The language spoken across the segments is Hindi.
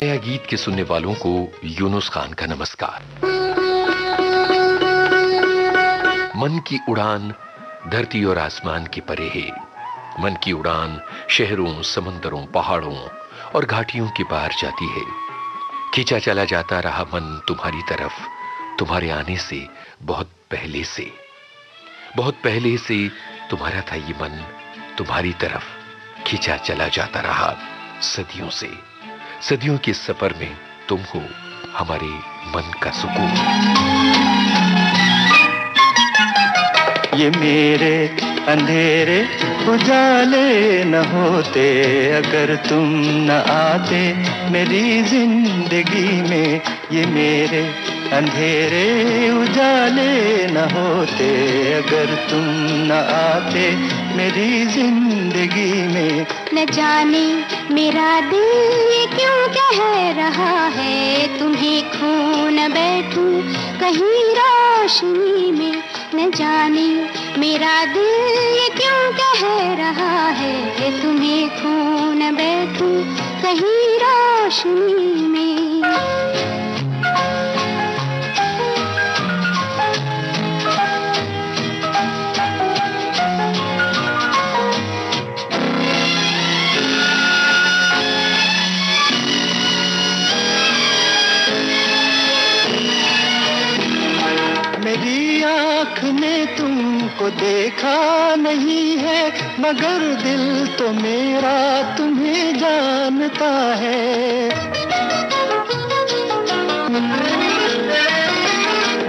नया गीत के सुनने वालों को यूनुस खान का नमस्कार। मन की उड़ान धरती और आसमान के परे है। मन की उड़ान शहरों, समंदरों, पहाड़ों और घाटियों के पार जाती है। खींचा चला जाता रहा मन तुम्हारी तरफ़, तुम्हारे आने से, बहुत पहले से। बहुत पहले से तुम्हारा था ये मन, तुम्हारी तरफ़ खींचा चला जाता रहा सदियों से। सदियों के सफ़र में तुम हो हमारे मन का सुकून। ये मेरे अंधेरे उजाले न होते, अगर तुम न आते मेरी ज़िंदगी में। ये मेरे अंधेरे उजाले न होते, अगर तुम न आते मेरी ज़िंदगी में। न जाने मेरा दिल ये क्यों कह रहा है, तुम्हें खो न बैठूं कहीं रोशनी में। न जाने मेरा दिल ये क्यों कह रहा है, तुम्हें खो न बैठूं कहीं रोशनी में। तुमको देखा नहीं है, मगर दिल तो मेरा तुम्हें जानता है।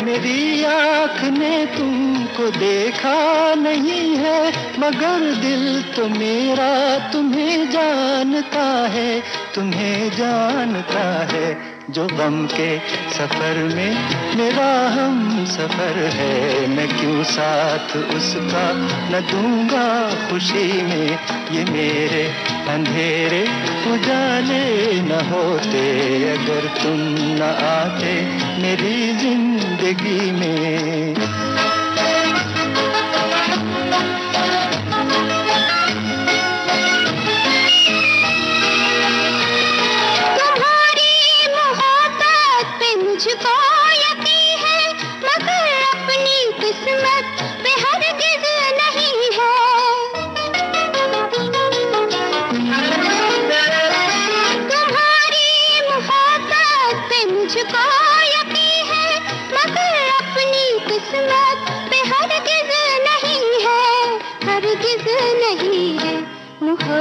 मेरी आँख ने तुमको देखा नहीं है, मगर दिल तो मेरा तुम्हें जानता है, तुम्हें जानता है। जो गम के सफ़र में मेरा हम सफ़र है। मैं क्यों साथ उसका न दूँगा खुशी में? ये मेरे अंधेरे उजाले न होते। अगर तुम न आते मेरी ज़िंदगी में।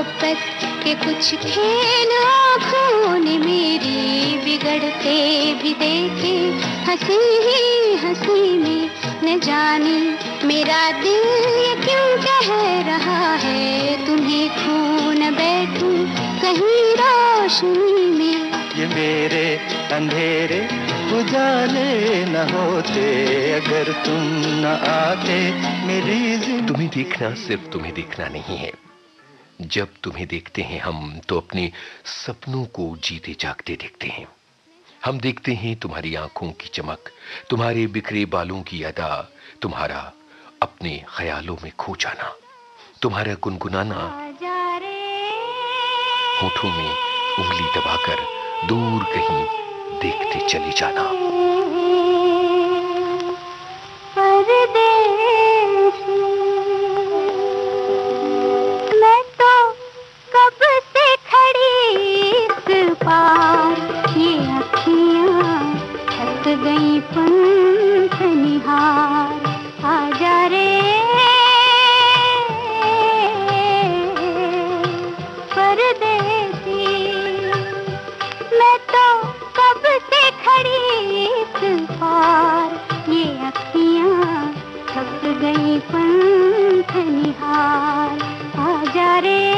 मोहब्बत के कुछ खेल आँखों ने मेरी बिगड़ते भी देखे। हँसी ही हँसी में न जाने मेरा दिल ये क्यों कह रहा है तुम्हें खो न बैठूं कहीं रोशनी में। ये मेरे अंधेरे उजाले न होते अगर तुम न आते मेरी तुम्हें देखना सिर्फ़ तुम्हें देखना नहीं है। जब तुम्हें देखते हैं हम तो अपने सपनों को जीते जागते देखते हैं। हम देखते हैं तुम्हारी आँखों की चमक, तुम्हारे बिखरे बालों की अदा, तुम्हारा अपने ख्यालों में खो जाना, तुम्हारा गुनगुनाना होठों में उंगली दबाकर दूर कहीं देखते चले जाना। पार ये अखियाँ थक गई पंख निहार। आजा रे। परदेसी, मैं तो कब से खड़ी इस पार। ये अखियाँ थक गई पंख निहार। आजा रे।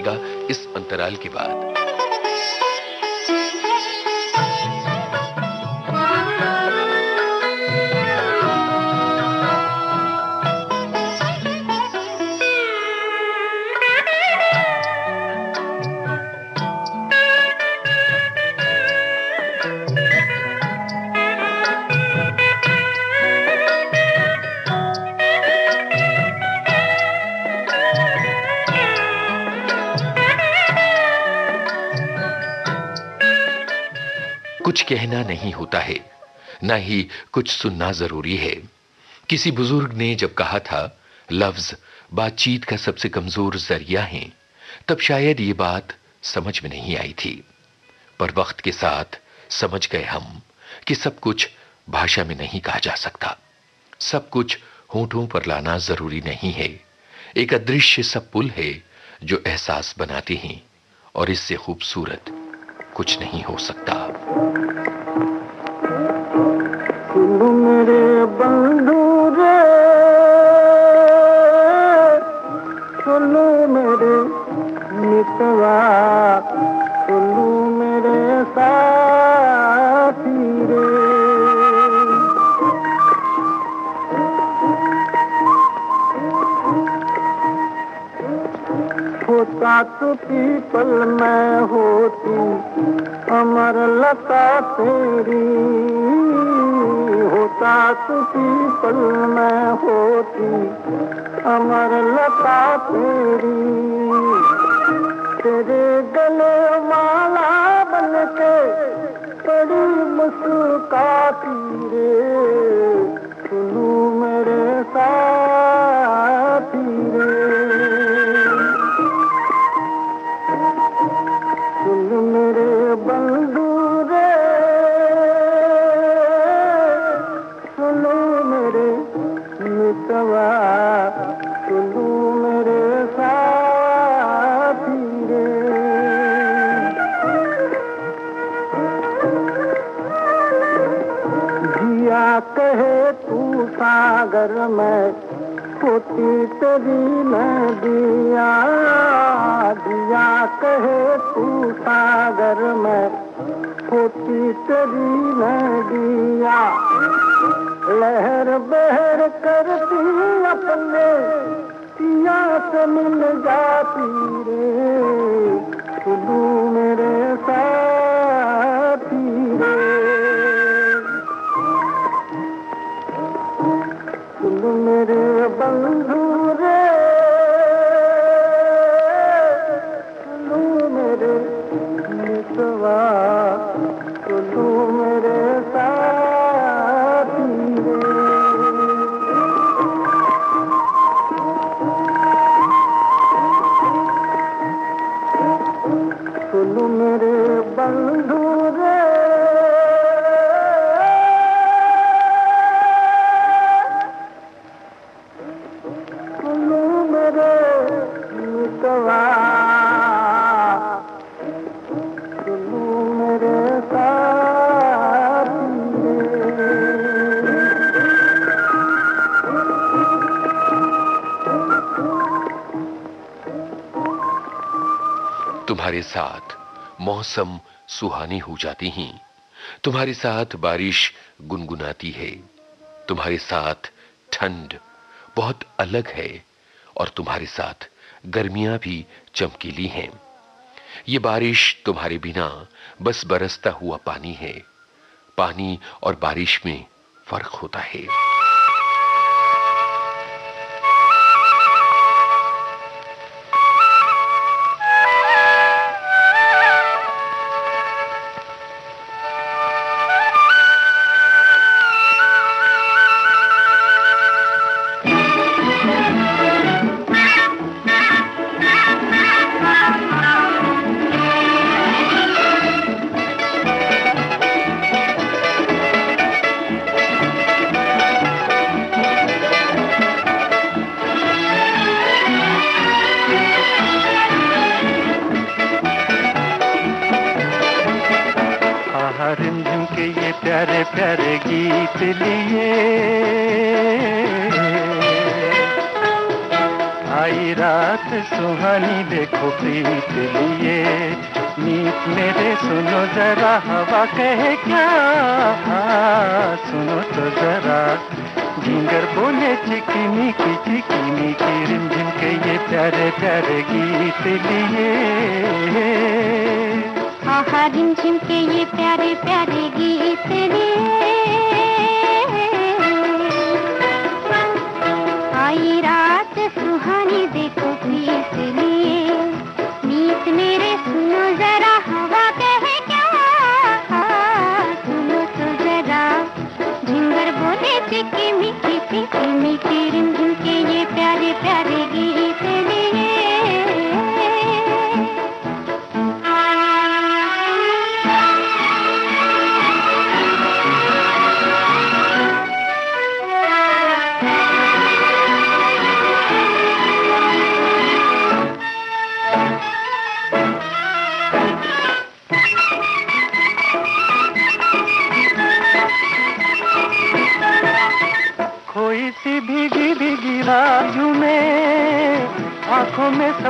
रहेगा इस अंतराल के बाद। कहना नहीं होता है, ना ही कुछ सुनना ज़रूरी है। किसी बुज़ुर्ग ने जब कहा था, लफ्ज, बातचीत का सबसे कमज़ोर ज़रिया है, तब शायद ये बात समझ में नहीं आई थी। पर वक्त के साथ समझ गए हम कि सब कुछ भाषा में नहीं कहा जा सकता। सब कुछ होठों पर लाना ज़रूरी नहीं है। एक अदृश्य सब पुल है जो एहसास बनाते हैं, और इससे खूबसूरत कुछ नहीं हो सकता। होता तो पीपल में होती अमर लता तेरी होता तो पीपल में होती अमर लता तेरी। तेरे गले माला बन के बड़ी मुस्काती रे सुनू मेरे साथी सागर में होती तेरी नदिया दिया कहे तू सागर में। होती तेरी नदिया लहर बहर करती अपने, पिया से मिल जाती रे। सुनू मेरे साथी मेरे बंधु तुम्हारे साथ मौसम सुहानी हो जाती हैं। तुम्हारे साथ बारिश गुनगुनाती है। तुम्हारे साथ ठंड बहुत अलग है और तुम्हारे साथ गर्मियाँ भी चमकीली हैं। ये बारिश तुम्हारे बिना बस बरसता हुआ पानी है। पानी और बारिश में फ़र्क होता है। तो जरा झिंगर बोले चिकी मिकी चिकी मिकी रिमझिम के ये प्यारे प्यारे गीत लिए। आहा रिमझिम के ये प्यारे प्यारे गीत लिए। आई रात सुहानी देखो प्रीत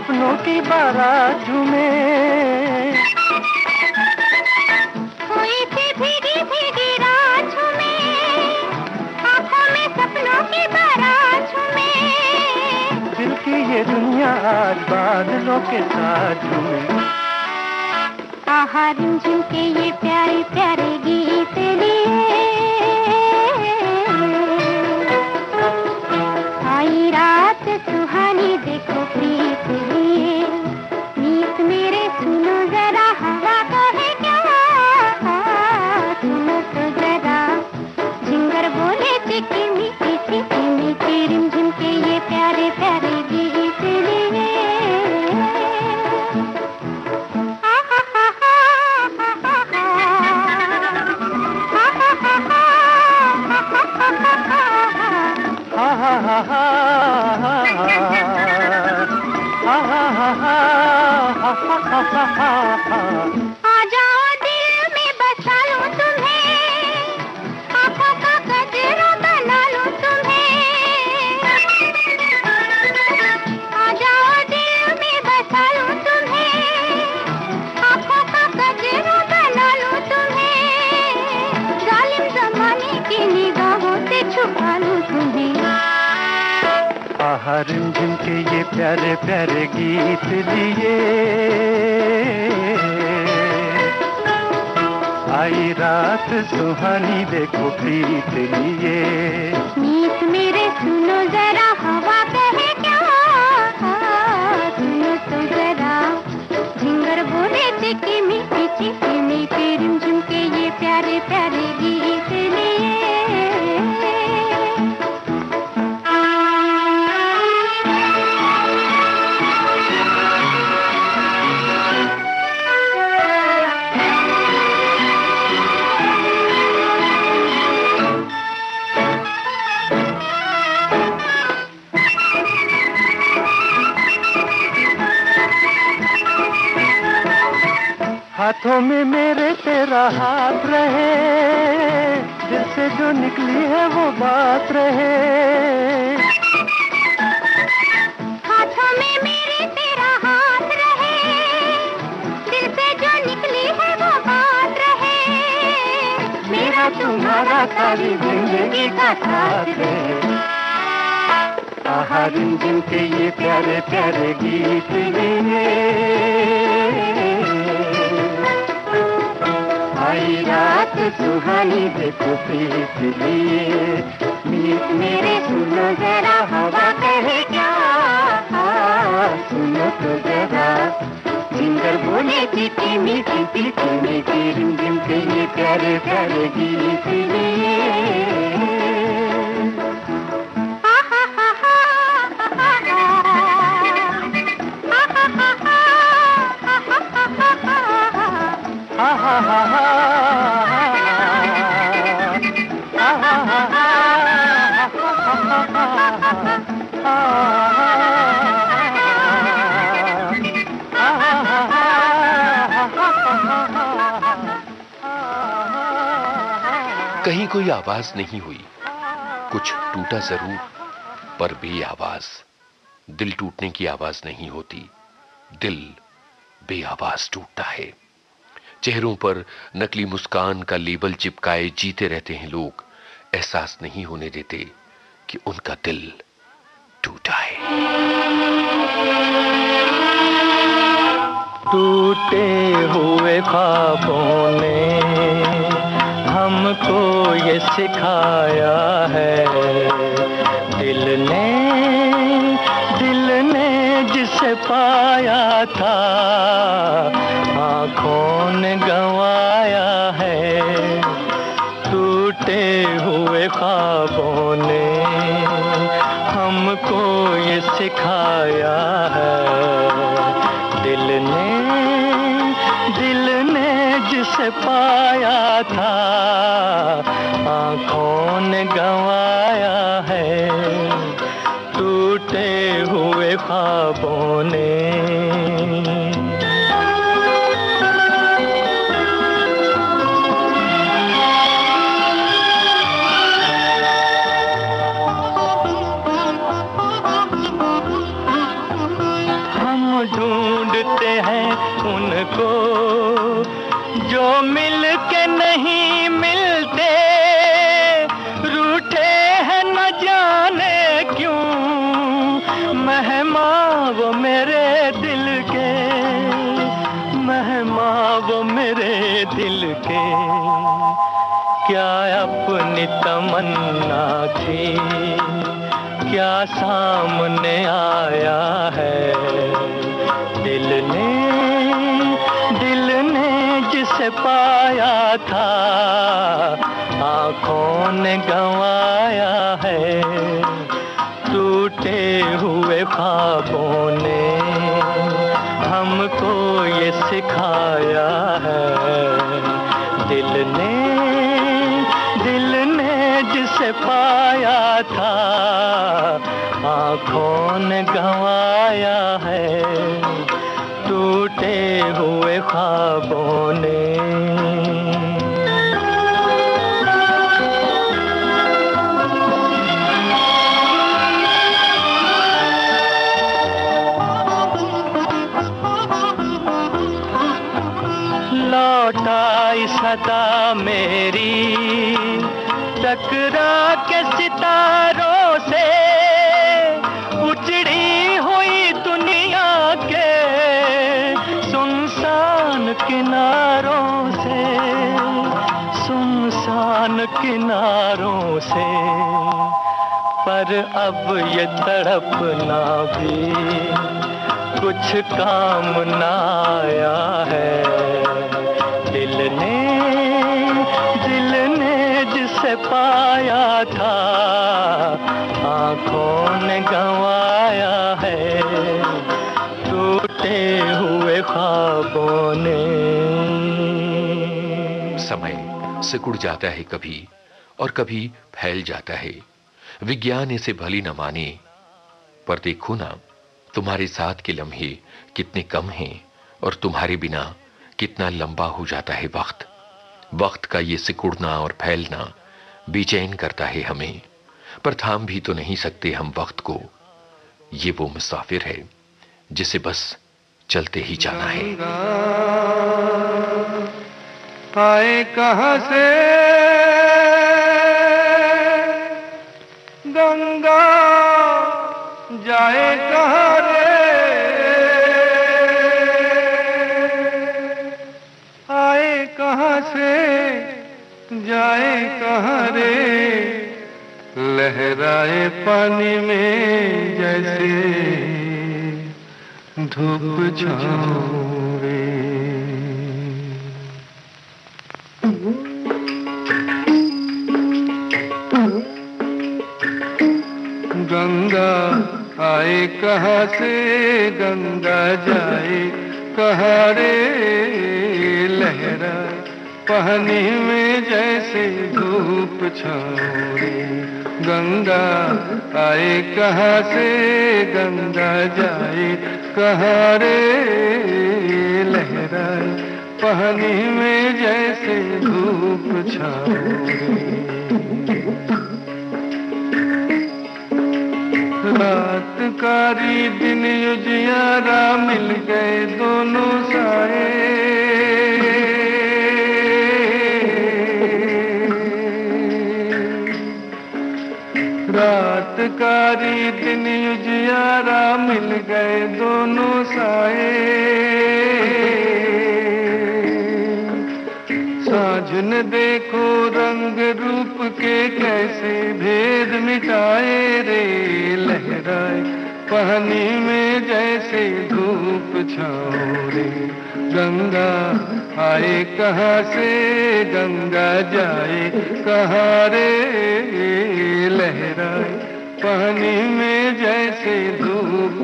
सपनों की बारात झूमे दिल की ये दुनिया आज बादलों के साथ झूमे आहा रिमझिम के ये प्यारे प्यारे गीत लिए। की आहा रिमझिम के ये प्यारे प्यारे गीत लिए। आई रात सुहानी देखो प्रीत लिए। मीत मेरे सुनो जरा, हवा कहे क्या? सुनो तो जरा। झिंगर बोले चिकी मिकी चिकी मिकी रिमझिम के ये प्यारे प्यारे हाथों में मेरे तेरा हाथ रहे। दिल जो निकली है वो बात रहे। हाथों में मेरे तेरा हाथ रहे। दिल से जो निकली है वो बात रहे। मेरा तुम्हारा सारी ज़िंदगी का साथ रहे आहार जिनके के ये प्यारे प्यारे गीत गे रात सुहानी देखो प्रीत लिए मीत मेरे सुनो जरा, हवा कहे क्या? सुनो तो जरा। सिंगर बोले, चीटी मीठी, पीठी मीठी रिम रिम के ये प्यारे प्यारे गीत लिए कहीं कोई आवाज़ नहीं हुई। कुछ टूटा ज़रूर, पर बे आवाज़। दिल टूटने की आवाज़ नहीं होती। दिल बे आवाज़ टूटता है। चेहरों पर नकली मुस्कान का लेबल चिपकाए जीते रहते हैं लोग। एहसास नहीं होने देते कि उनका दिल टूटा है। टूटे हुए ख्वाबों ने हमको ये सिखाया है। दिल ने दिल ने जिसे पाया था आँखों ने गंवाया ख्वाबों ने हमको ये सिखाया है। दिल ने दिल ने जिसे पाया था, आँखों ने गंवाया है। टूटे हुए ख्वाबों ने सदा मेरी। टकरा के सितारों से उजड़ी हुई दुनिया के सुनसान किनारों से, सुनसान किनारों से। पर अब ये तड़पना भी कुछ काम न आया है। पाया था, आँखों ने गंवाया है। टूटे हुए ख्वाबों ने। समय सिकुड़ जाता है कभी, और कभी फैल जाता है। विज्ञान इसे भली न माने, पर देखो ना, तुम्हारे साथ के लम्हे कितने कम हैं, और तुम्हारे बिना कितना लंबा हो जाता है वक्त। वक्त का ये सिकुड़ना और फैलना बेचैन करता है हमें, पर थाम भी तो नहीं सकते हम वक्त को। ये वो मुसाफिर है, जिसे बस चलते ही जाना है। आए कहाँ से? गंगा जाए कहाँ रे? कहाँ रे लहराए पानी में जैसे धूप रे गंगा आए कहाँ से, गंगा जाए कहाँ रे, लहरा पानी में जैसे धूप छाओ गंगा आए, कहाँ से गंगा जाए? कहाँ रे लहरा पानी में जैसे धूप छाओ रात कारी दिन युजियारा मिल गए दोनों साए। रात कारी दिन उजियारा मिल गए दोनों साए। साझन देखो रंग रूप के कैसे भेद मिटाए रे लहराए पानी में जैसे धूप रे। गंगा आए कहाँ से, गंगा जाए कहाँ रे लहराए। पानी में जैसे धूप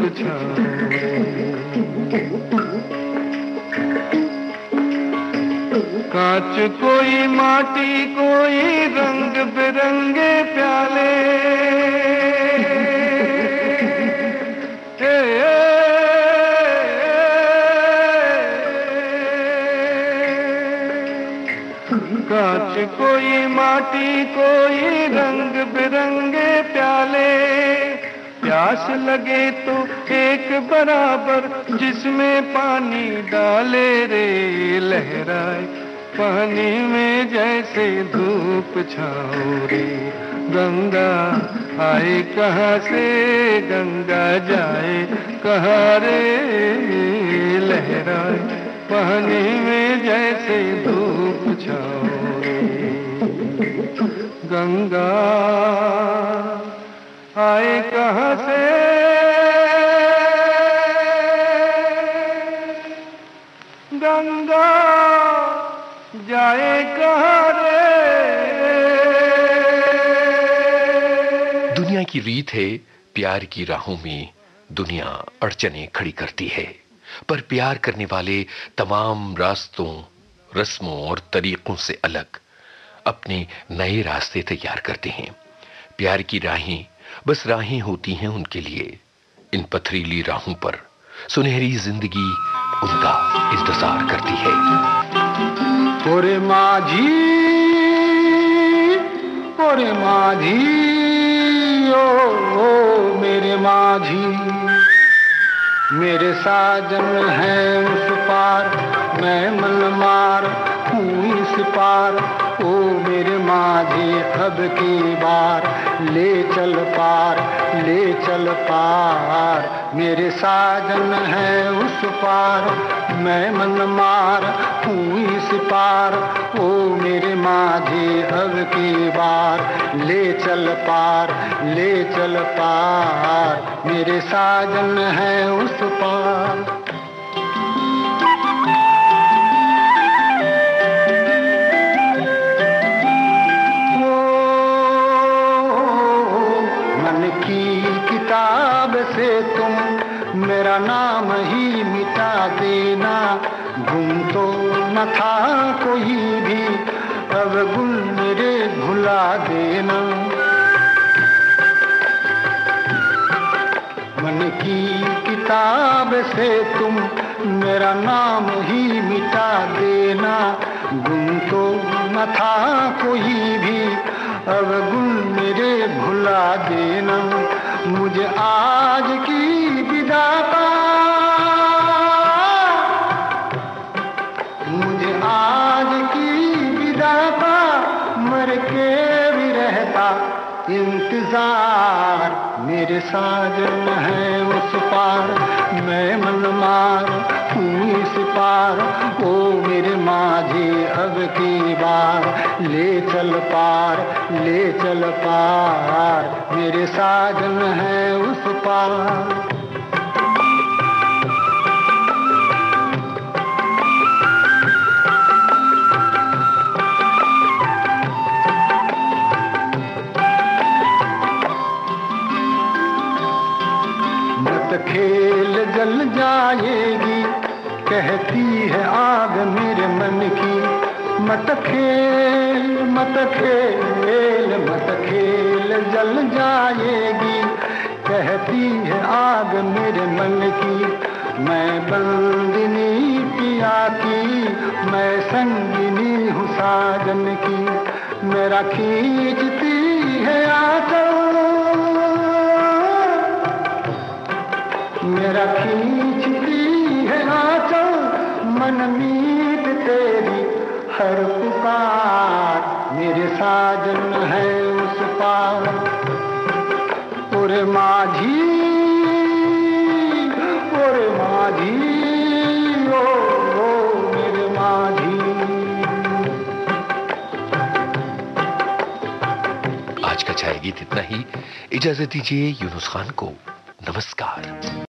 कांच कोई माटी कोई रंग बिरंगे प्याले। कांच कोई माटी, कोई रंग बिरंगे प्याले। प्यास लगे तो एक बराबर जिसमें पानी डाले रे लहराए। पानी में जैसे धूप छाओ रे। गंगा आए कहाँ से? गंगा जाए कहाँ रे लहराए। पानी में जैसे धूप छाओ गंगा। आए कहाँ से? गंगा, जाए कहाँ रे? दुनिया की रीत है, प्यार की राहों में दुनिया अड़चने खड़ी करती है। पर प्यार करने वाले तमाम रास्तों, रस्मों और तरीकों से अलग। अपने नए रास्ते तैयार करते हैं। प्यार की राहें बस राहें होती हैं उनके लिए। इन पथरीली राहों पर सुनहरी ज़िंदगी उनका इंतज़ार करती है। ओरे माझी ओरे माझी ओ, ओ मेरे माझी। मेरे साजन है उस पार मैं मन मार हूँ इस पार। ओ मेरे माझी अब की बार, ले चल पार, ले चल पार। मेरे साजन है उस पार, मैं मन मार हूँ इस पार। ओ मेरे माझी अब की बार, ले चल पार, ले चल पार। मेरे साजन है उस पार। नाम ही मिटा देना। गुम तो न था कोई भी, अब गुल मेरे भुला देना। मन की किताब से तुम मेरा नाम ही मिटा देना। गुम तो न था कोई भी, अब गुल मेरे भुला देना। मुझे आज की विदाता मर इंतज़ार साजन है उस पार। मैं मन मार तू इस पार। ओ मेरे माझी अब की बार। ले चल पार, ले चल पार। मेरे साजन है उस पार। कहती है आग मेरे मन की मत खेल मत खेल मत खेल जल जाएगी। कहती है आग मेरे मन की, मैं बंदिनी पिया की, मैं संगिनी हूँ साजन की। मेरा खींचती है आंचल मेरा खींचती है आंचल मन मीत तेरी, हर पुकार मेरे साजन है उस पार। ओरे माझी ओरे माझी। आज का छाया गीत इतना ही। इजाज़त दीजिए यूनुस खान को। नमस्कार।